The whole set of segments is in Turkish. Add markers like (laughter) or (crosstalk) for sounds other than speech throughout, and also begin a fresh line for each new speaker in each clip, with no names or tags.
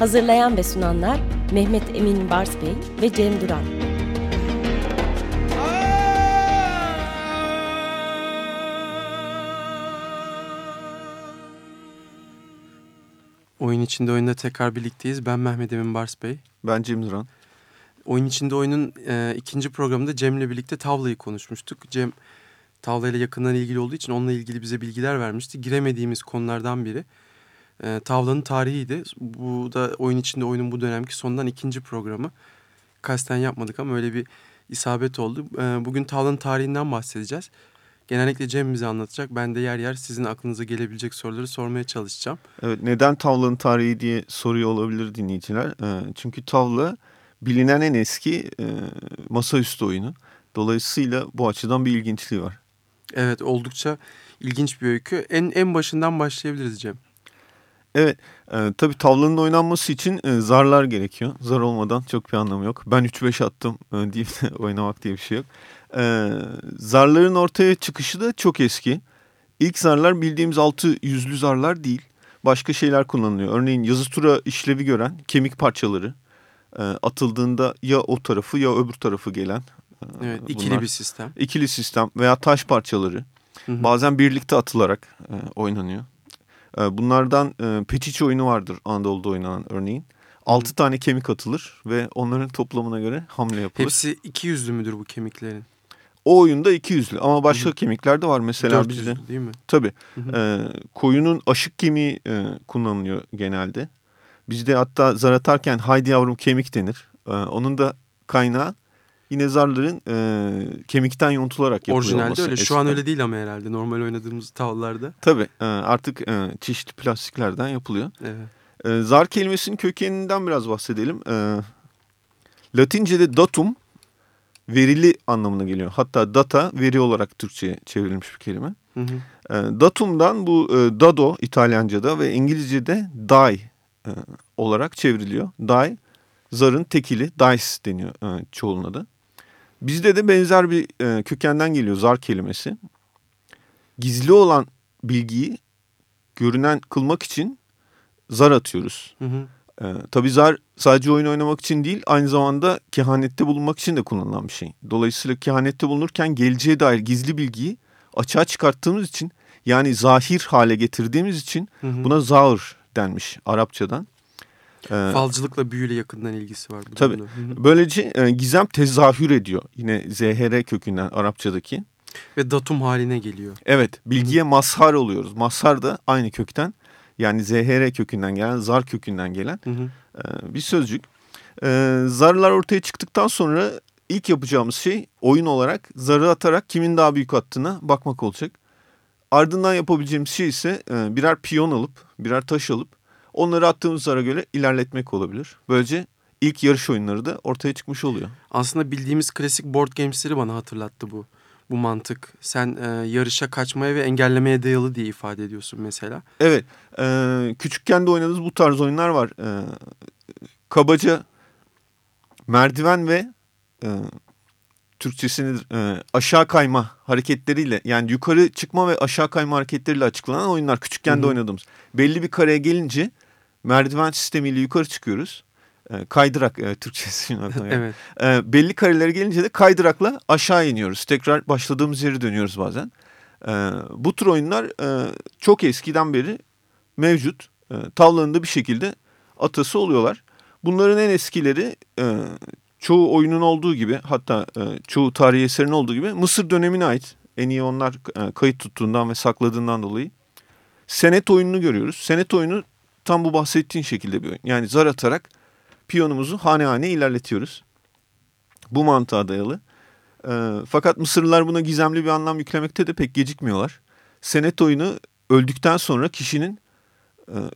Hazırlayan ve sunanlar Mehmet Emin Bars Bey ve Cem Duran.
Oyun içinde oyunda tekrar birlikteyiz. Ben Mehmet Emin Bars Bey.
Ben Cem Duran.
Oyun içinde oyunun e, ikinci programında Cem'le birlikte tavlayı konuşmuştuk. Cem tavlayla yakından ilgili olduğu için onunla ilgili bize bilgiler vermişti. Giremediğimiz konulardan biri e, tavlanın tarihiydi. Bu da oyun içinde oyunun bu dönemki sondan ikinci programı. Kasten yapmadık ama öyle bir isabet oldu. E, bugün tavlanın tarihinden bahsedeceğiz. Genellikle Cem bize anlatacak. Ben de yer yer sizin aklınıza gelebilecek soruları sormaya çalışacağım.
Evet, neden tavlanın tarihi diye soruyor olabilir dinleyiciler. E, çünkü tavla bilinen en eski e, masaüstü oyunu. Dolayısıyla bu açıdan bir ilginçliği var.
Evet oldukça ilginç bir öykü. En, en başından başlayabiliriz Cem.
Evet e, tabii tavlanın oynanması için e, zarlar gerekiyor. Zar olmadan çok bir anlamı yok. Ben 3-5 attım e, (laughs) deyip de oynamak diye bir şey yok. E, zarların ortaya çıkışı da çok eski. İlk zarlar bildiğimiz altı yüzlü zarlar değil. Başka şeyler kullanılıyor. Örneğin yazı tura işlevi gören kemik parçaları e, atıldığında ya o tarafı ya öbür tarafı gelen.
E, evet ikili bunlar, bir sistem.
İkili sistem veya taş parçaları. Hı hı. Bazen birlikte atılarak e, oynanıyor. Ee, bunlardan e, peçiç oyunu vardır Anadolu'da oynanan örneğin. Altı tane kemik atılır ve onların toplamına göre hamle yapılır.
Hepsi iki yüzlü müdür bu kemiklerin?
O oyunda iki yüzlü ama başka Hı -hı. kemikler de var mesela
bizde. değil mi?
Tabii. E, koyunun aşık kemiği e, kullanılıyor genelde. Bizde hatta zar atarken haydi yavrum kemik denir. E, onun da kaynağı yine zarların e, kemikten yontularak yapılıyor
Orijinalde
olması.
öyle. Eskiden. Şu an öyle değil ama herhalde normal oynadığımız tavlarda.
Tabii e, artık e, çeşitli plastiklerden yapılıyor.
Evet.
E, zar kelimesinin kökeninden biraz bahsedelim. E, Latince'de datum verili anlamına geliyor. Hatta data veri olarak Türkçe'ye çevrilmiş bir kelime. Hı hı. E, datum'dan bu e, dado İtalyanca'da ve İngilizce'de die e, olarak çevriliyor. Die zarın tekili dice deniyor e, çoğuluna da. Bizde de benzer bir e, kökenden geliyor zar kelimesi. Gizli olan bilgiyi görünen kılmak için zar atıyoruz. Hı hı. E, tabii zar sadece oyun oynamak için değil aynı zamanda kehanette bulunmak için de kullanılan bir şey. Dolayısıyla kehanette bulunurken geleceğe dair gizli bilgiyi açığa çıkarttığımız için yani zahir hale getirdiğimiz için hı hı. buna zaur denmiş Arapçadan.
Ee, Falcılıkla büyüyle yakından ilgisi var.
Bu tabii. Hı -hı. Böylece e, gizem tezahür ediyor. Yine ZHR kökünden Arapçadaki.
Ve datum haline geliyor.
Evet. Bilgiye Hı mazhar oluyoruz. Mazhar da aynı kökten. Yani ZHR kökünden gelen, zar kökünden gelen. E, bir sözcük. E, zarlar ortaya çıktıktan sonra ilk yapacağımız şey oyun olarak zarı atarak kimin daha büyük attığına bakmak olacak. Ardından yapabileceğimiz şey ise e, birer piyon alıp, birer taş alıp Onları attığımız zara göre ilerletmek olabilir. Böylece ilk yarış oyunları da ortaya çıkmış oluyor.
Aslında bildiğimiz klasik board games'leri bana hatırlattı bu. Bu mantık. Sen e, yarışa kaçmaya ve engellemeye dayalı diye ifade ediyorsun mesela.
Evet. E, küçükken de oynadığımız bu tarz oyunlar var. E, kabaca merdiven ve e, Türkçesini e, aşağı kayma hareketleriyle yani yukarı çıkma ve aşağı kayma hareketleriyle açıklanan oyunlar küçükken Hı -hı. de oynadığımız. Belli bir kareye gelince merdiven sistemiyle yukarı çıkıyoruz. E, kaydırak e, Türkçesi.
evet.
E, belli karelere gelince de kaydırakla aşağı iniyoruz. Tekrar başladığımız yere dönüyoruz bazen. E, bu tür oyunlar e, çok eskiden beri mevcut. E, tavlanın bir şekilde atası oluyorlar. Bunların en eskileri e, çoğu oyunun olduğu gibi hatta e, çoğu tarihi eserin olduğu gibi Mısır dönemine ait. En iyi onlar e, kayıt tuttuğundan ve sakladığından dolayı. Senet oyununu görüyoruz. Senet oyunu tam bu bahsettiğin şekilde bir oyun. Yani zar atarak piyonumuzu hane hane ilerletiyoruz. Bu mantığa dayalı. E, fakat Mısırlılar buna gizemli bir anlam yüklemekte de pek gecikmiyorlar. Senet oyunu öldükten sonra kişinin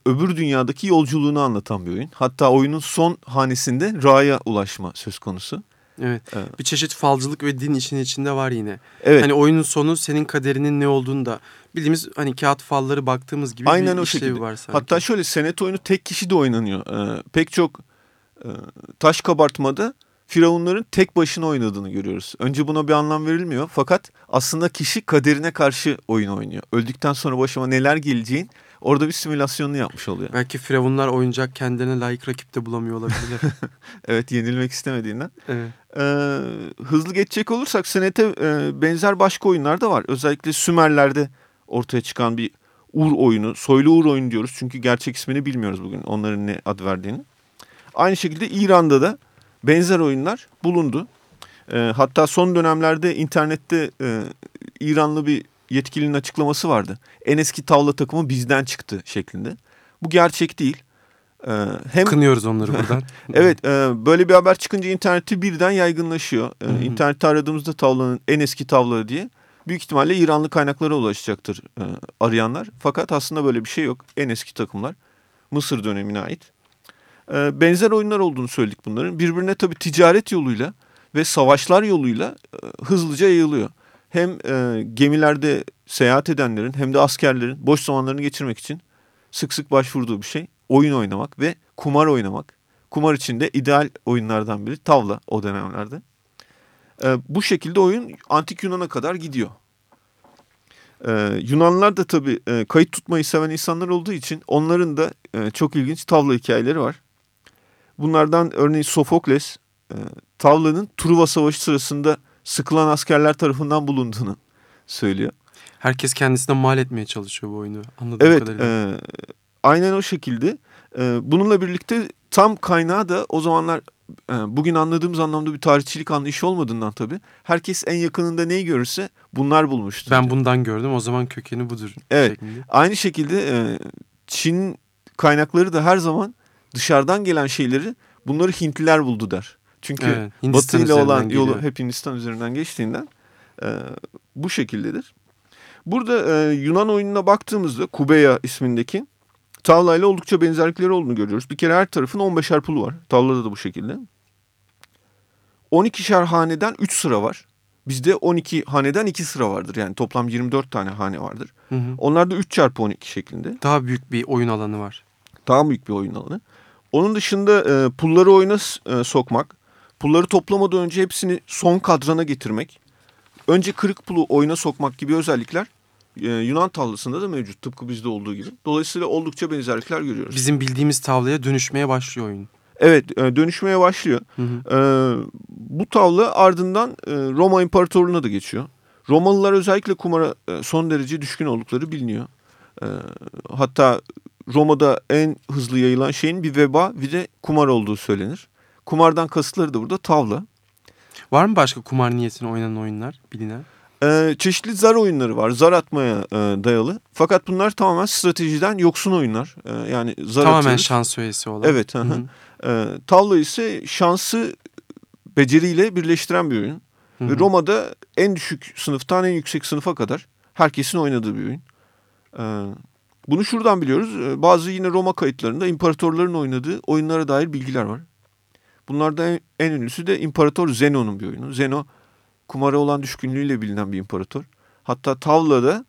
öbür dünyadaki yolculuğunu anlatan bir oyun. Hatta oyunun son hanesinde Ra'ya ulaşma söz konusu.
Evet. evet. Bir çeşit falcılık ve din işin içinde var yine.
Evet.
Hani oyunun sonu senin kaderinin ne olduğunu da bildiğimiz hani kağıt falları baktığımız gibi
Aynen
bir
o şekilde.
var sanki.
Hatta şöyle senet oyunu tek kişi de oynanıyor. Ee, pek çok e, taş kabartmada firavunların tek başına oynadığını görüyoruz. Önce buna bir anlam verilmiyor fakat aslında kişi kaderine karşı oyun oynuyor. Öldükten sonra başıma neler geleceğin orada bir simülasyonunu yapmış oluyor.
Belki firavunlar oyuncak kendilerine layık rakip de bulamıyor olabilir. (laughs)
evet yenilmek istemediğinden.
Evet.
Ee, hızlı geçecek olursak senete e, benzer başka oyunlar da var. Özellikle Sümerler'de ortaya çıkan bir Ur oyunu, soylu Ur oyunu diyoruz. Çünkü gerçek ismini bilmiyoruz bugün onların ne ad verdiğini. Aynı şekilde İran'da da benzer oyunlar bulundu. E, hatta son dönemlerde internette e, İranlı bir yetkilinin açıklaması vardı. En eski tavla takımı bizden çıktı şeklinde. Bu gerçek değil.
Ee, hem Kınıyoruz onları (laughs) buradan.
evet e, böyle bir haber çıkınca internette birden yaygınlaşıyor. E, internette aradığımızda tavlanın en eski tavları diye büyük ihtimalle İranlı kaynaklara ulaşacaktır e, arayanlar. Fakat aslında böyle bir şey yok. En eski takımlar Mısır dönemine ait. E, benzer oyunlar olduğunu söyledik bunların. Birbirine tabii ticaret yoluyla ve savaşlar yoluyla e, hızlıca yayılıyor. Hem e, gemilerde seyahat edenlerin hem de askerlerin boş zamanlarını geçirmek için sık sık başvurduğu bir şey. Oyun oynamak ve kumar oynamak. Kumar için de ideal oyunlardan biri tavla o dönemlerde. E, bu şekilde oyun antik Yunan'a kadar gidiyor. E, Yunanlılar da tabii e, kayıt tutmayı seven insanlar olduğu için onların da e, çok ilginç tavla hikayeleri var. Bunlardan örneğin Sofokles e, tavlanın Truva Savaşı sırasında sıkılan askerler tarafından bulunduğunu söylüyor.
Herkes kendisine mal etmeye çalışıyor bu oyunu anladığım
evet,
kadarıyla.
Evet aynen o şekilde. E, bununla birlikte tam kaynağı da o zamanlar e, bugün anladığımız anlamda bir tarihçilik anlayışı olmadığından tabii. Herkes en yakınında neyi görürse bunlar bulmuştu.
Ben bundan gördüm o zaman kökeni budur.
Evet şeklinde. aynı şekilde e, Çin kaynakları da her zaman dışarıdan gelen şeyleri bunları Hintliler buldu der. Çünkü evet, Batı ile olan geliyor. yolu hep Hindistan üzerinden geçtiğinden e, bu şekildedir. Burada e, Yunan oyununa baktığımızda Kubeya ismindeki tavlayla oldukça benzerlikleri olduğunu görüyoruz. Bir kere her tarafın 15'er pulu var. Tavlada da bu şekilde. 12'şer haneden 3 sıra var. Bizde 12 haneden 2 sıra vardır. Yani toplam 24 tane hane vardır. Hı hı. Onlarda 3 çarpı 12 şeklinde.
Daha büyük bir oyun alanı var.
Daha büyük bir oyun alanı. Onun dışında e, pulları oyuna e, sokmak, pulları toplamadan önce hepsini son kadrana getirmek, önce kırık pulu oyuna sokmak gibi özellikler e, Yunan tavlasında da mevcut tıpkı bizde olduğu gibi. Dolayısıyla oldukça benzerlikler görüyoruz.
Bizim bildiğimiz tavlaya dönüşmeye başlıyor oyun.
Evet e, dönüşmeye başlıyor. Hı hı. E, bu tavla ardından e, Roma İmparatorluğu'na da geçiyor. Romalılar özellikle kumara e, son derece düşkün oldukları biliniyor. E, hatta Roma'da en hızlı yayılan şeyin bir veba bir de kumar olduğu söylenir. Kumardan kasıtları da burada tavla.
Var mı başka kumar niyetine oynanan oyunlar bilinen?
Ee, çeşitli zar oyunları var. Zar atmaya e, dayalı. Fakat bunlar tamamen stratejiden yoksun oyunlar. E, yani zar
Tamamen
atıyoruz.
şans öğesi olan.
Evet. Hı -hı. E, tavla ise şansı beceriyle birleştiren bir oyun. Hı -hı. Roma'da en düşük sınıftan en yüksek sınıfa kadar herkesin oynadığı bir oyun. E, bunu şuradan biliyoruz. E, bazı yine Roma kayıtlarında imparatorların oynadığı oyunlara dair bilgiler var. Bunlardan en, ünlüsü de İmparator Zeno'nun bir oyunu. Zeno kumara olan düşkünlüğüyle bilinen bir imparator. Hatta tavlada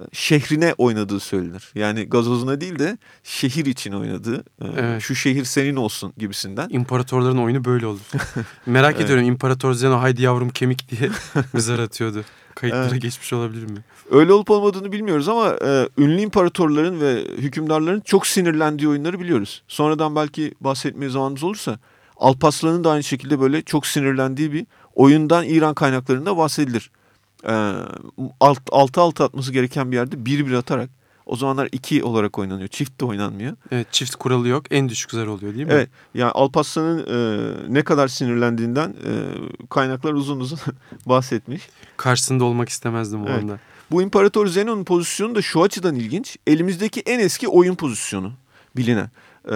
e, şehrine oynadığı söylenir. Yani gazozuna değil de şehir için oynadığı. E, evet. Şu şehir senin olsun gibisinden.
İmparatorların oyunu böyle olur. (laughs) Merak evet. ediyorum İmparator Zeno haydi yavrum kemik diye (laughs) mezar atıyordu. Kayıtlara evet. geçmiş olabilir mi?
Öyle olup olmadığını bilmiyoruz ama e, ünlü imparatorların ve hükümdarların çok sinirlendiği oyunları biliyoruz. Sonradan belki bahsetmeye zamanımız olursa Alpaslan'ın da aynı şekilde böyle çok sinirlendiği bir oyundan İran kaynaklarında bahsedilir. Ee, alt, altı altı atması gereken bir yerde bir bir atarak o zamanlar iki olarak oynanıyor. Çift de oynanmıyor.
Evet çift kuralı yok. En düşük zar oluyor değil mi?
Evet. Yani Alparslan'ın e, ne kadar sinirlendiğinden e, kaynaklar uzun uzun (laughs) bahsetmiş.
Karşısında olmak istemezdim o evet. anda.
Bu İmparator Zenon'un pozisyonu da şu açıdan ilginç. Elimizdeki en eski oyun pozisyonu bilinen.
Ee,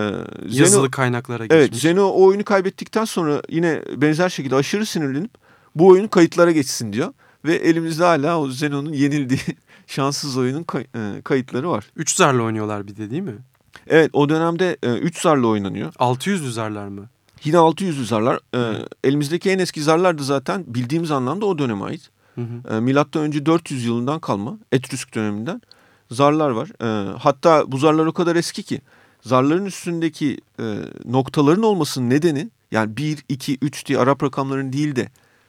Yazılı Zeno, kaynaklara geçmiş.
Evet Zeno o oyunu kaybettikten sonra yine benzer şekilde aşırı sinirlenip bu oyun kayıtlara geçsin diyor. Ve elimizde hala o Zenon'un yenildiği (laughs) şanssız oyunun e, kayıtları var.
Üç zarla oynuyorlar bir de değil mi?
Evet o dönemde 3 e, zarla oynanıyor.
600 zarlar mı?
Yine 600 zarlar. E, elimizdeki en eski zarlar da zaten bildiğimiz anlamda o döneme ait. Hı hı. Milattan önce 400 yılından kalma Etrüsk döneminden zarlar var. Hatta bu zarlar o kadar eski ki zarların üstündeki e, noktaların olmasının nedeni yani 1, 2, 3 diye Arap rakamların değil de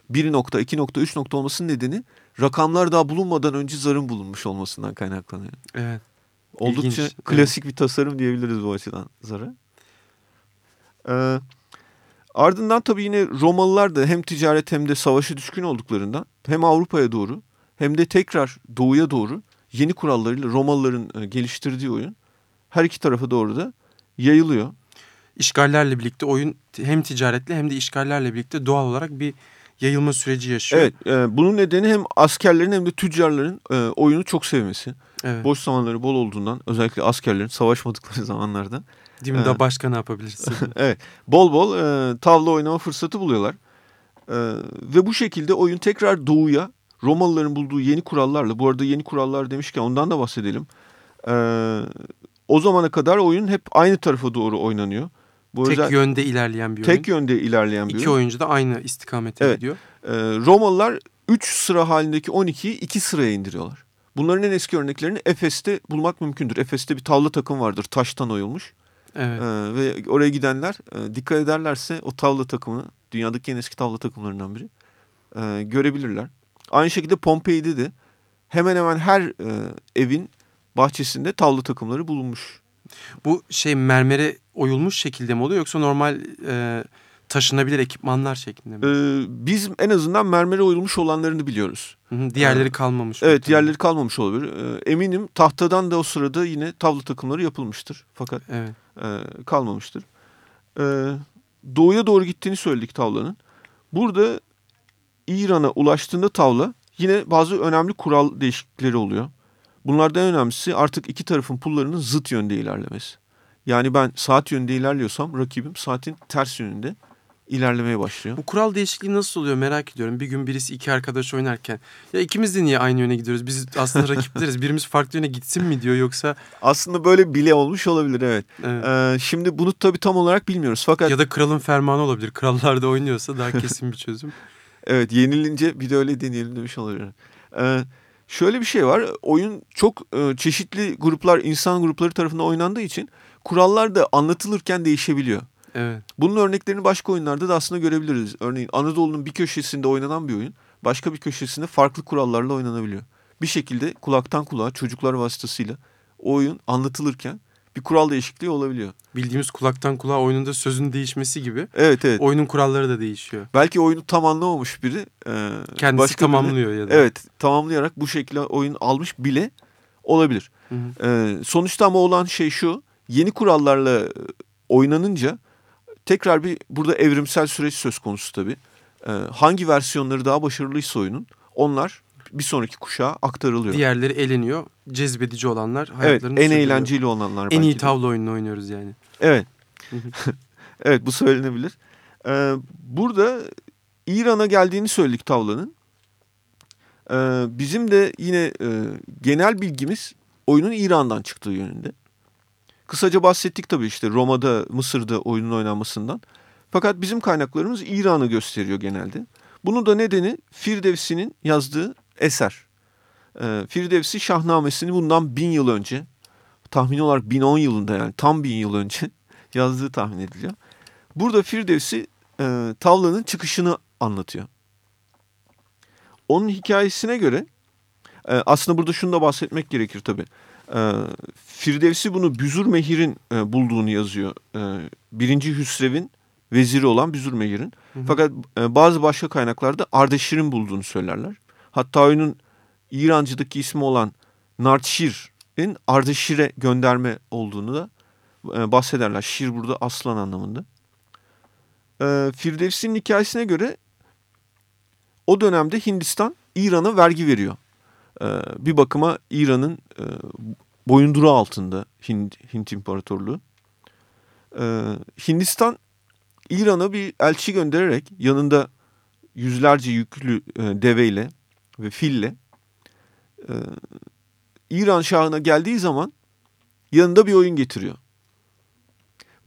1 nokta, 2 nokta, 3 nokta olmasının nedeni rakamlar daha bulunmadan önce zarın bulunmuş olmasından kaynaklanıyor.
Evet.
Oldukça İlginç. klasik evet. bir tasarım diyebiliriz bu açıdan zara. Ee, ardından tabii yine Romalılar da hem ticaret hem de savaşa düşkün olduklarından hem Avrupa'ya doğru hem de tekrar doğuya doğru yeni kurallarıyla Romalıların e, geliştirdiği oyun her iki tarafa doğru da yayılıyor.
İşgallerle birlikte oyun hem ticaretle hem de işgallerle birlikte doğal olarak bir yayılma süreci yaşıyor.
Evet, e, bunun nedeni hem askerlerin hem de tüccarların e, oyunu çok sevmesi. Evet. Boş zamanları bol olduğundan özellikle askerlerin savaşmadıkları (laughs) zamanlarda.
Değil mi? Ee, da başka ne yapabilirsin? (laughs)
evet. Bol bol e, tavla oynama fırsatı buluyorlar. E, ve bu şekilde oyun tekrar doğuya Romalıların bulduğu yeni kurallarla. Bu arada yeni kurallar demişken ondan da bahsedelim. E, o zamana kadar oyun hep aynı tarafa doğru oynanıyor.
Bu tek özel, yönde ilerleyen bir oyun.
Tek yönde ilerleyen bir
İki oyun. oyuncu da aynı istikamete evet. gidiyor.
Ee, Romalılar 3 sıra halindeki 12'yi 2 sıraya indiriyorlar. Bunların en eski örneklerini Efes'te bulmak mümkündür. Efes'te bir tavla takım vardır taştan oyulmuş. Evet. Ee, ve oraya gidenler e, dikkat ederlerse o tavla takımını dünyadaki en eski tavla takımlarından biri e, görebilirler. Aynı şekilde Pompei'de de hemen hemen her e, evin bahçesinde tavla takımları bulunmuş.
Bu şey mermere oyulmuş şekilde mi oluyor yoksa normal e, taşınabilir ekipmanlar şeklinde mi?
Ee, biz en azından mermere oyulmuş olanlarını biliyoruz.
Hı hı, diğerleri ee, kalmamış.
Evet muhtemelen. diğerleri kalmamış olabilir. Ee, eminim tahtadan da o sırada yine tavla takımları yapılmıştır. Fakat evet. e, kalmamıştır. Ee, doğuya doğru gittiğini söyledik tavlanın. Burada İran'a ulaştığında tavla yine bazı önemli kural değişiklikleri oluyor. Bunlardan en önemlisi artık iki tarafın pullarının zıt yönde ilerlemesi. Yani ben saat yönünde ilerliyorsam rakibim saatin ters yönünde ilerlemeye başlıyor.
Bu kural değişikliği nasıl oluyor merak ediyorum. Bir gün birisi iki arkadaş oynarken ya ikimiz de niye aynı yöne gidiyoruz? Biz aslında rakipleriz. Birimiz farklı yöne gitsin mi diyor yoksa?
Aslında böyle bile olmuş olabilir evet. evet. Ee, şimdi bunu tabii tam olarak bilmiyoruz fakat...
Ya da kralın fermanı olabilir. Krallar da oynuyorsa daha (laughs) kesin bir çözüm.
evet yenilince bir de öyle deneyelim demiş olabilir. Ee, şöyle bir şey var. Oyun çok e, çeşitli gruplar, insan grupları tarafından oynandığı için kurallar da anlatılırken değişebiliyor. Evet. Bunun örneklerini başka oyunlarda da aslında görebiliriz. Örneğin Anadolu'nun bir köşesinde oynanan bir oyun başka bir köşesinde farklı kurallarla oynanabiliyor. Bir şekilde kulaktan kulağa çocuklar vasıtasıyla o oyun anlatılırken bir kural değişikliği olabiliyor.
Bildiğimiz kulaktan kulağa oyununda sözün değişmesi gibi.
Evet evet.
Oyunun kuralları da değişiyor.
Belki oyunu tam anlamamış biri. E,
Kendisi tamamlıyor biri, ya da.
Evet tamamlayarak bu şekilde oyun almış bile olabilir. Hı hı. E, sonuçta ama olan şey şu. Yeni kurallarla oynanınca tekrar bir burada evrimsel süreç söz konusu tabii. Ee, hangi versiyonları daha başarılıysa oyunun onlar bir sonraki kuşağa aktarılıyor.
Diğerleri eleniyor. Cezbedici olanlar hayatlarını
Evet en eğlenceli olanlar.
En iyi tavla oyununu oynuyoruz yani.
Evet. (laughs) evet bu söylenebilir. Ee, burada İran'a geldiğini söyledik tavlanın. Ee, bizim de yine e, genel bilgimiz oyunun İran'dan çıktığı yönünde. Kısaca bahsettik tabii işte Roma'da, Mısır'da oyunun oynanmasından. Fakat bizim kaynaklarımız İran'ı gösteriyor genelde. Bunun da nedeni Firdevsi'nin yazdığı eser. E, Firdevsi Şahnamesini bundan bin yıl önce, tahmin olarak 1010 yılında yani tam bin yıl önce (laughs) yazdığı tahmin ediliyor. Burada Firdevsi e, tavlanın çıkışını anlatıyor. Onun hikayesine göre e, aslında burada şunu da bahsetmek gerekir tabii. E, Firdevsi bunu Büzür Mehir'in e, bulduğunu yazıyor. E, birinci Hüsrev'in veziri olan Büzür Mehir'in. Fakat e, bazı başka kaynaklarda Ardeşir'in bulduğunu söylerler. Hatta oyunun İrancı'daki ismi olan Nartşir'in Ardeşir'e gönderme olduğunu da e, bahsederler. Şir burada aslan anlamında. E, Firdevsi'nin hikayesine göre o dönemde Hindistan İran'a vergi veriyor. E, bir bakıma İran'ın boyunduru altında Hint, Hint İmparatorluğu. Hindistan İran'a bir elçi göndererek yanında yüzlerce yüklü deveyle ve fille e, İran Şahı'na geldiği zaman yanında bir oyun getiriyor.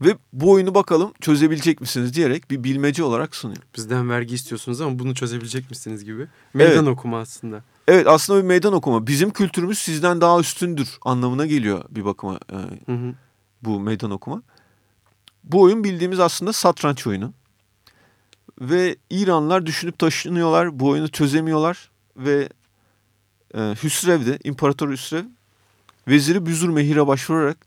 Ve bu oyunu bakalım çözebilecek misiniz diyerek bir bilmece olarak sunuyor.
Bizden vergi istiyorsunuz ama bunu çözebilecek misiniz gibi. Meydan
Evet.
okuma aslında.
Evet aslında bir meydan okuma. Bizim kültürümüz sizden daha üstündür anlamına geliyor bir bakıma e,
Hı hı.
bu meydan okuma. Bu oyun bildiğimiz aslında satranç oyunu. Ve İranlılar düşünüp taşınıyorlar. Bu oyunu çözemiyorlar. Ve e, Hüsrev de, İmparator Hüsrev, Veziri Büzürmehir'e başvurarak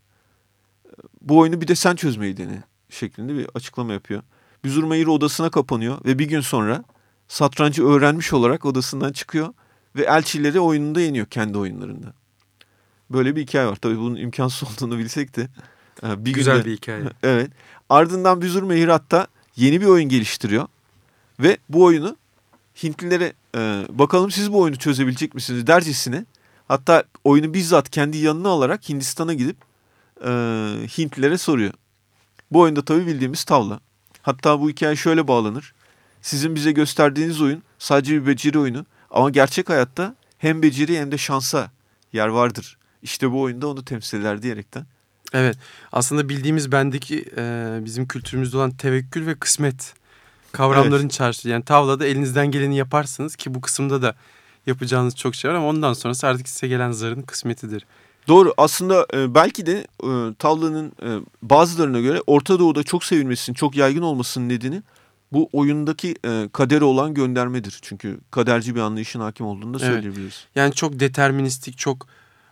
e, bu oyunu bir de sen çözmeyi dene şeklinde bir açıklama yapıyor. Büzürmehir odasına kapanıyor ve bir gün sonra satrancı öğrenmiş olarak odasından çıkıyor ve elçileri oyununda yeniyor kendi oyunlarında. Böyle bir hikaye var. Tabii bunun imkansız (laughs) olduğunu bilsek de e, bir
Güzel
günde-
bir hikaye. (laughs)
Evet. Ardından Büzürmehir hatta yeni bir oyun geliştiriyor. Ve bu oyunu Hintlilere e, bakalım siz bu oyunu çözebilecek misiniz dercesine hatta oyunu bizzat kendi yanına alarak Hindistan'a gidip e, Hintlilere soruyor. Bu oyunda tabii bildiğimiz tavla. Hatta bu hikaye şöyle bağlanır. Sizin bize gösterdiğiniz oyun sadece bir beceri oyunu ama gerçek hayatta hem beceri hem de şansa yer vardır. İşte bu oyunda onu temsil eder diyerekten.
Evet. Aslında bildiğimiz bendeki e, bizim kültürümüzde olan tevekkül ve kısmet kavramların çarşı. Yani tavlada elinizden geleni yaparsınız ki bu kısımda da yapacağınız çok şey var ama ondan sonrası artık size gelen zarın kısmetidir.
Doğru aslında e, belki de e, tavlanın e, bazılarına göre Orta Doğu'da çok sevilmesinin, çok yaygın olmasının nedeni bu oyundaki e, kadere olan göndermedir. Çünkü kaderci bir anlayışın hakim olduğunu da
Evet.
söyleyebiliriz.
Yani çok deterministik, çok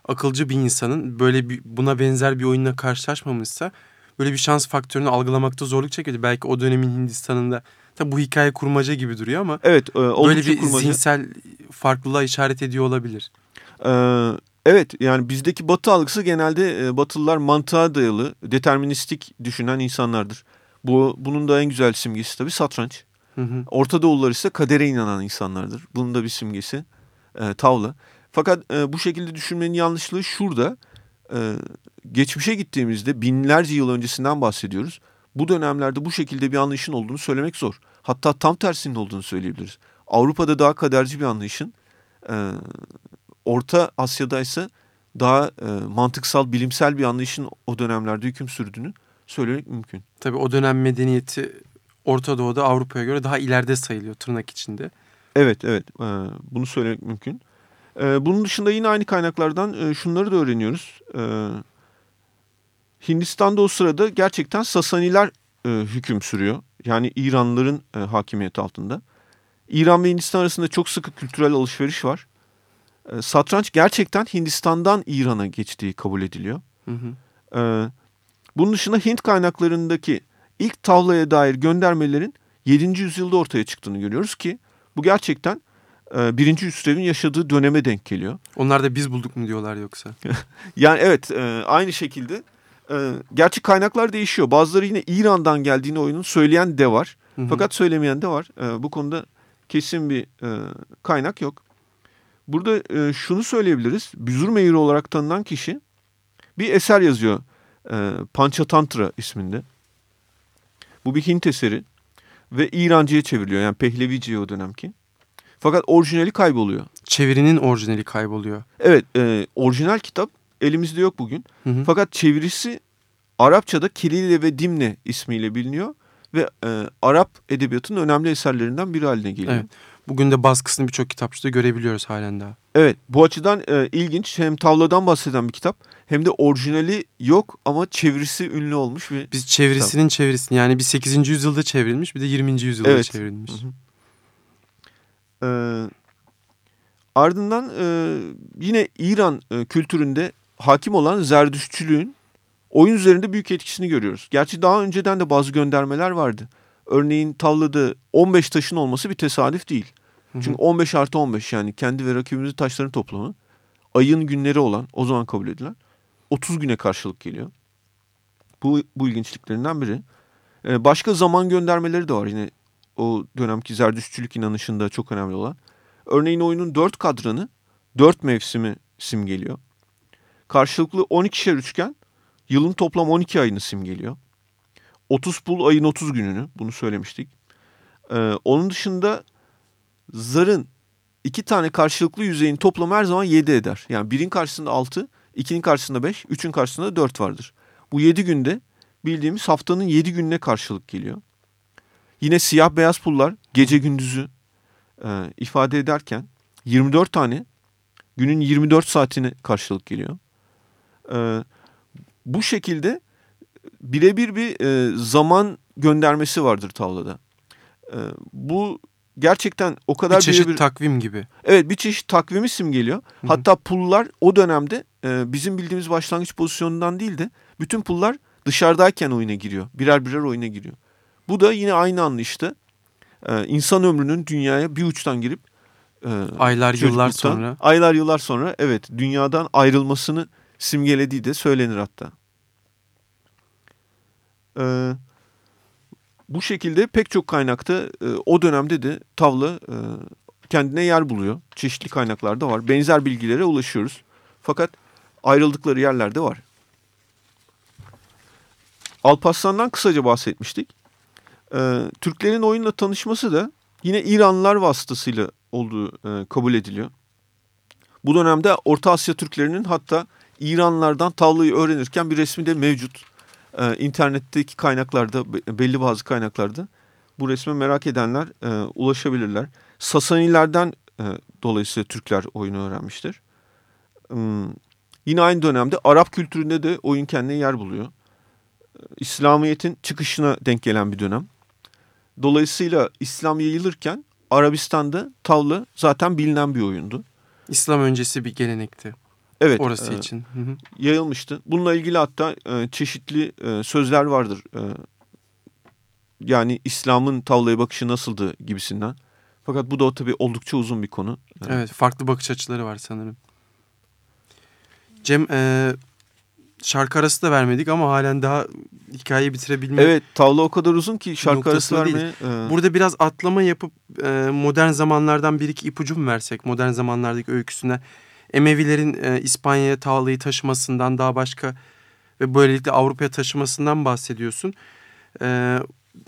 akılcı bir insanın böyle bir, buna benzer bir oyunla karşılaşmamışsa böyle bir şans faktörünü algılamakta zorluk çekiyordu. Belki o dönemin Hindistan'ında tabi bu hikaye kurmaca gibi duruyor ama
Evet, e,
böyle bir
kurmaca.
zihinsel farklılığa işaret ediyor olabilir.
E, evet, yani bizdeki Batı algısı genelde e, Batılılar mantığa dayalı, deterministik düşünen insanlardır. Bu bunun da en güzel simgesi tabii satranç.
Hı hı.
Orta Doğulular ise kadere inanan insanlardır. Bunun da bir simgesi e, tavla. Fakat e, bu şekilde düşünmenin yanlışlığı şurada. E, geçmişe gittiğimizde binlerce yıl öncesinden bahsediyoruz. Bu dönemlerde bu şekilde bir anlayışın olduğunu söylemek zor. Hatta tam tersinin olduğunu söyleyebiliriz. Avrupa'da daha kaderci bir anlayışın, e, Orta Asya'da ise daha e, mantıksal, bilimsel bir anlayışın o dönemlerde hüküm sürdüğünü söylemek mümkün.
Tabii o dönem medeniyeti Orta Doğu'da Avrupa'ya göre daha ileride sayılıyor tırnak içinde.
Evet, evet. Ee, bunu söylemek mümkün. Ee, bunun dışında yine aynı kaynaklardan e, şunları da öğreniyoruz. Ee, Hindistan'da o sırada gerçekten Sasaniler e, hüküm sürüyor. Yani İranlıların e, hakimiyeti altında. İran ve Hindistan arasında çok sıkı kültürel alışveriş var. E, satranç gerçekten Hindistan'dan İran'a geçtiği kabul ediliyor.
Hı hı.
Ee, bunun dışında Hint kaynaklarındaki ilk tavlaya dair göndermelerin 7. yüzyılda ortaya çıktığını görüyoruz ki bu gerçekten e, 1. Hüsrev'in yaşadığı döneme denk geliyor.
Onlar da biz bulduk mu diyorlar yoksa? (laughs)
Yani evet e, aynı şekilde e, gerçi kaynaklar değişiyor. Bazıları yine İran'dan geldiğini oyunun söyleyen de var.
Hı hı.
Fakat söylemeyen de var. E, bu konuda kesin bir e, kaynak yok. Burada e, şunu söyleyebiliriz. Büzürmeyir olarak tanınan kişi bir eser yazıyor. E, Panchatantra isminde. Bu bir Hint eseri ve İrancıya çevriliyor. Yani Pehlevice'ye o dönemki. Fakat orijinali kayboluyor.
çevirinin orijinali kayboluyor.
Evet, e, orijinal kitap elimizde yok bugün.
Hı hı.
Fakat çevirisi Arapçada Kirille ve Dimne ismiyle biliniyor ve e, Arap edebiyatının önemli eserlerinden biri haline geliyor.
Evet. Bugün de baskısını birçok kitapçıda görebiliyoruz halen daha.
Evet, bu açıdan e, ilginç. Hem tavladan bahseden bir kitap hem de orijinali yok ama çevirisi ünlü olmuş ve
Biz çevirisinin çevirisini yani bir 8. yüzyılda çevrilmiş bir de 20. yüzyılda
Evet.
çevrilmiş.
Hı hı. e, ardından e, yine İran e, kültüründe hakim olan Zerdüştçülüğün oyun üzerinde büyük etkisini görüyoruz. Gerçi daha önceden de bazı göndermeler vardı. Örneğin tavlada 15 taşın olması bir tesadüf değil.
Hı hı.
Çünkü 15 artı 15 yani kendi ve rakibimizin taşların toplamı ayın günleri olan o zaman kabul edilen 30 güne karşılık geliyor. Bu, bu ilginçliklerinden biri. Ee, başka zaman göndermeleri de var yine o dönemki zerdüştçülük inanışında çok önemli olan. Örneğin oyunun 4 kadranı 4 mevsimi simgeliyor. Karşılıklı 12'şer üçgen yılın toplam 12 ayını simgeliyor. 30 pul ayın 30 gününü bunu söylemiştik. Ee, onun dışında zarın iki tane karşılıklı yüzeyin toplamı her zaman 7 eder. Yani birin karşısında 6, ikinin karşısında 5, üçün karşısında 4 vardır. Bu 7 günde bildiğimiz haftanın 7 gününe karşılık geliyor. Yine siyah beyaz pullar gece gündüzü e, ifade ederken 24 tane günün 24 saatine karşılık geliyor. E, bu şekilde birebir bir e, zaman göndermesi vardır tavlada. E, bu gerçekten o kadar
bir çeşit
birebir...
takvim gibi.
Evet bir çeşit takvimi simgeliyor. Hı hı. Hatta pullar o dönemde e, bizim bildiğimiz başlangıç pozisyonundan değil de bütün pullar dışarıdayken oyuna giriyor. Birer birer oyuna giriyor. Bu da yine aynı anlayışta e, insan ömrünün dünyaya bir uçtan girip
e, aylar yıllar sonra
aylar yıllar sonra evet dünyadan ayrılmasını simgelediği de söylenir hatta. E, bu şekilde pek çok kaynakta e, o dönemde de tavla e, kendine yer buluyor. Çeşitli kaynaklarda var. Benzer bilgilere ulaşıyoruz. Fakat ayrıldıkları yerlerde var. Alparslan'dan kısaca bahsetmiştik. Ee, Türklerin oyunla tanışması da yine İranlılar vasıtasıyla olduğu e, kabul ediliyor. Bu dönemde Orta Asya Türklerinin hatta İranlılardan tavlayı öğrenirken bir resmi de mevcut. Ee, internetteki kaynaklarda, belli bazı kaynaklarda bu resme merak edenler e, ulaşabilirler. Sasanilerden e, dolayısıyla Türkler oyunu öğrenmiştir. Hmm, yine aynı dönemde Arap kültüründe de oyun kendine yer buluyor. İslamiyet'in çıkışına denk gelen bir dönem. Dolayısıyla İslam yayılırken Arabistan'da tavla zaten bilinen bir oyundu.
İslam öncesi bir gelenekti.
Evet.
Orası e, için. Hı hı.
Yayılmıştı. Bununla ilgili hatta e, çeşitli e, sözler vardır. E, yani İslam'ın tavlaya bakışı nasıldı gibisinden. Fakat bu da tabii oldukça uzun bir konu.
Evet farklı bakış açıları var sanırım. Cem e, şarkı arası da vermedik ama halen daha hikayeyi bitirebilmek.
Evet tavla o kadar uzun ki şarkı arası vermeye.
E... Burada biraz atlama yapıp e, modern zamanlardan bir iki ipucu mu versek? Modern zamanlardaki öyküsüne. Emevilerin e, İspanya'ya tavlayı taşımasından daha başka ve böylelikle Avrupa'ya taşımasından bahsediyorsun. E,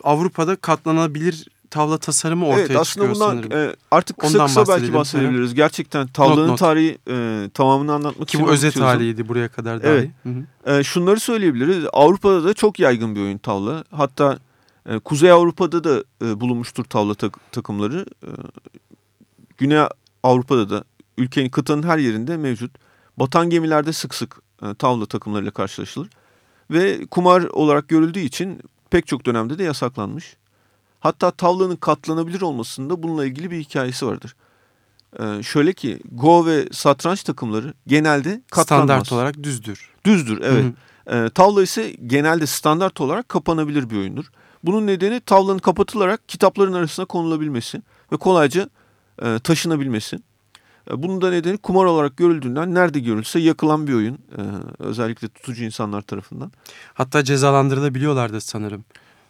Avrupa'da katlanabilir tavla tasarımı ortaya evet,
aslında
çıkıyor
bundan, sanırım. E, artık kısa Ondan kısa belki bahsedebiliriz. Hı. Gerçekten tavlanın not, not. tarihi e, tamamını anlatmak
Ki bu özet haliydi buraya kadar dahi. Evet.
Hı hı. E, şunları söyleyebiliriz. Avrupa'da da çok yaygın bir oyun tavla. Hatta e, Kuzey Avrupa'da da e, bulunmuştur tavla tak, takımları. E, Güney Avrupa'da da ülkenin kıtanın her yerinde mevcut. Batan gemilerde sık sık e, tavla takımlarıyla karşılaşılır. Ve kumar olarak görüldüğü için pek çok dönemde de yasaklanmış. Hatta tavlanın katlanabilir olmasında bununla ilgili bir hikayesi vardır. Ee, şöyle ki Go ve satranç takımları genelde katlanmaz.
Standart olarak düzdür.
Düzdür evet. Ee, tavla ise genelde standart olarak kapanabilir bir oyundur. Bunun nedeni tavlanın kapatılarak kitapların arasına konulabilmesi ve kolayca e, taşınabilmesi. E, bunun da nedeni kumar olarak görüldüğünden nerede görülse yakılan bir oyun. E, özellikle tutucu insanlar tarafından.
Hatta cezalandırılabiliyorlardı sanırım.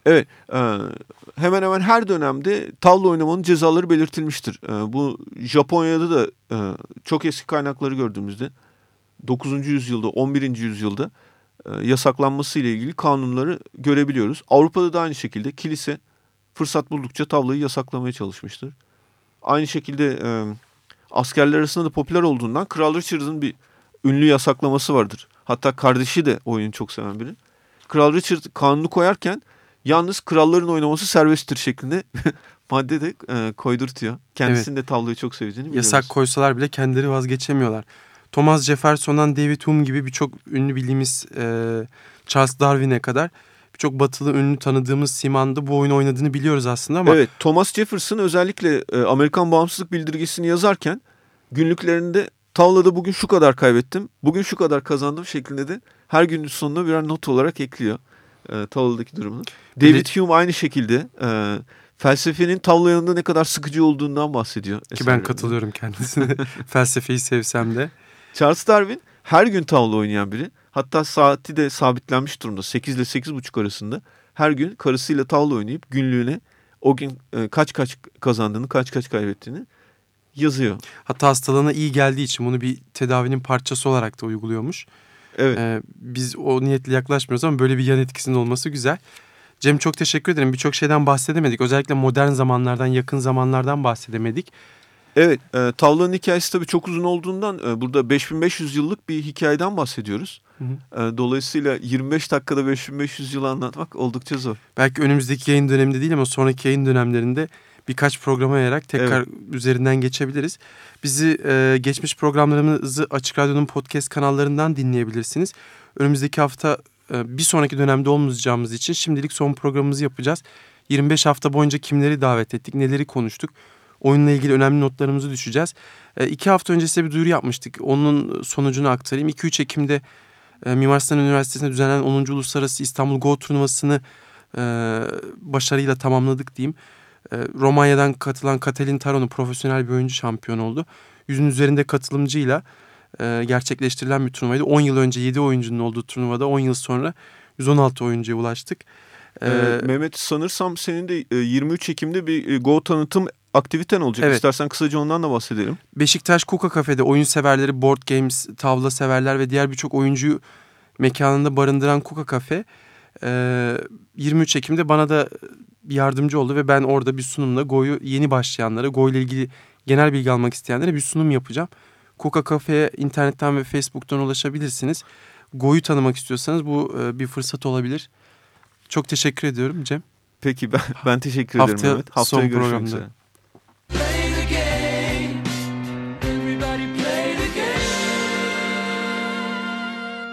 Evet, e, hemen hemen her dönemde tavla oynamanın cezaları belirtilmiştir. E, bu Japonya'da da e, çok eski kaynakları gördüğümüzde 9. yüzyılda, 11. yüzyılda e, yasaklanması ile ilgili kanunları görebiliyoruz. Avrupa'da da aynı şekilde kilise fırsat buldukça tavlayı yasaklamaya çalışmıştır. Aynı şekilde e, askerler arasında da popüler olduğundan Kral Richard'ın bir ünlü yasaklaması vardır. Hatta kardeşi de oyunu çok seven biri. Kral Richard kanunu koyarken Yalnız kralların oynaması serbesttir şeklinde (laughs) madde de e, koydurtuyor. Kendisinin evet. de tavlayı çok sevdiğini biliyoruz.
Yasak koysalar bile kendileri vazgeçemiyorlar. Thomas Jefferson'dan David Hume gibi birçok ünlü bildiğimiz e, Charles Darwin'e kadar birçok batılı ünlü tanıdığımız simanda bu oyunu oynadığını biliyoruz aslında ama.
Evet Thomas Jefferson özellikle e, Amerikan bağımsızlık bildirgesini yazarken günlüklerinde tavlada bugün şu kadar kaybettim, bugün şu kadar kazandım şeklinde de her günün sonuna birer not olarak ekliyor e, tavladaki durumunu. David Hume aynı şekilde e, felsefenin tavla yanında ne kadar sıkıcı olduğundan bahsediyor.
Ki ben katılıyorum kendisine. (laughs) Felsefeyi sevsem de.
Charles Darwin her gün tavla oynayan biri. Hatta saati de sabitlenmiş durumda. 8 ile 8.30 arasında her gün karısıyla tavla oynayıp günlüğüne o gün e, kaç kaç kazandığını, kaç kaç kaybettiğini yazıyor.
Hatta hastalığına iyi geldiği için bunu bir tedavinin parçası olarak da uyguluyormuş.
Evet. Ee,
biz o niyetle yaklaşmıyoruz ama böyle bir yan etkisinin olması güzel. Cem çok teşekkür ederim. Birçok şeyden bahsedemedik. Özellikle modern zamanlardan, yakın zamanlardan bahsedemedik.
Evet, e, tavlanın hikayesi tabii çok uzun olduğundan e, burada 5500 yıllık bir hikayeden bahsediyoruz. Hı hı. E, dolayısıyla 25 dakikada 5500 yılı anlatmak oldukça zor.
Belki önümüzdeki yayın döneminde değil ama sonraki yayın dönemlerinde birkaç programa yayarak tekrar evet. üzerinden geçebiliriz. Bizi e, geçmiş programlarımızı Açık Radyo'nun podcast kanallarından dinleyebilirsiniz. Önümüzdeki hafta e, bir sonraki dönemde olmayacağımız için şimdilik son programımızı yapacağız. 25 hafta boyunca kimleri davet ettik, neleri konuştuk. Oyunla ilgili önemli notlarımızı düşeceğiz. E, iki hafta önce size bir duyuru yapmıştık. Onun sonucunu aktarayım. 2-3 Ekim'de e, Mimar Sinan Üniversitesi'nde düzenlenen 10. Uluslararası İstanbul Go turnuvasını e, başarıyla tamamladık diyeyim. E, Romanya'dan katılan Katalin Taron'u profesyonel bir oyuncu şampiyon oldu. Yüzün üzerinde katılımcıyla e, gerçekleştirilen bir turnuvaydı. 10 yıl önce 7 oyuncunun olduğu turnuvada 10 yıl sonra 116 oyuncuya ulaştık.
Ee, Mehmet sanırsam senin de 23 Ekim'de bir Go tanıtım aktiviten olacak. Evet. İstersen kısaca ondan da bahsedelim.
Beşiktaş Kuka Kafe'de oyun severleri, board games, tavla severler ve diğer birçok oyuncuyu mekanında barındıran Kuka Kafe 23 Ekim'de bana da yardımcı oldu ve ben orada bir sunumla Go'yu yeni başlayanlara, Go ile ilgili genel bilgi almak isteyenlere bir sunum yapacağım. Kuka Kafe'ye internetten ve Facebook'tan ulaşabilirsiniz. Go'yu tanımak istiyorsanız bu bir fırsat olabilir. Çok teşekkür ediyorum Cem.
Peki ben, ben teşekkür ederim
Haftaya
Mehmet.
Haftaya son görüşmek programda. üzere.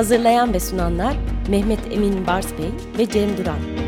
Hazırlayan ve sunanlar Mehmet Emin Bars Bey ve Cem Duran.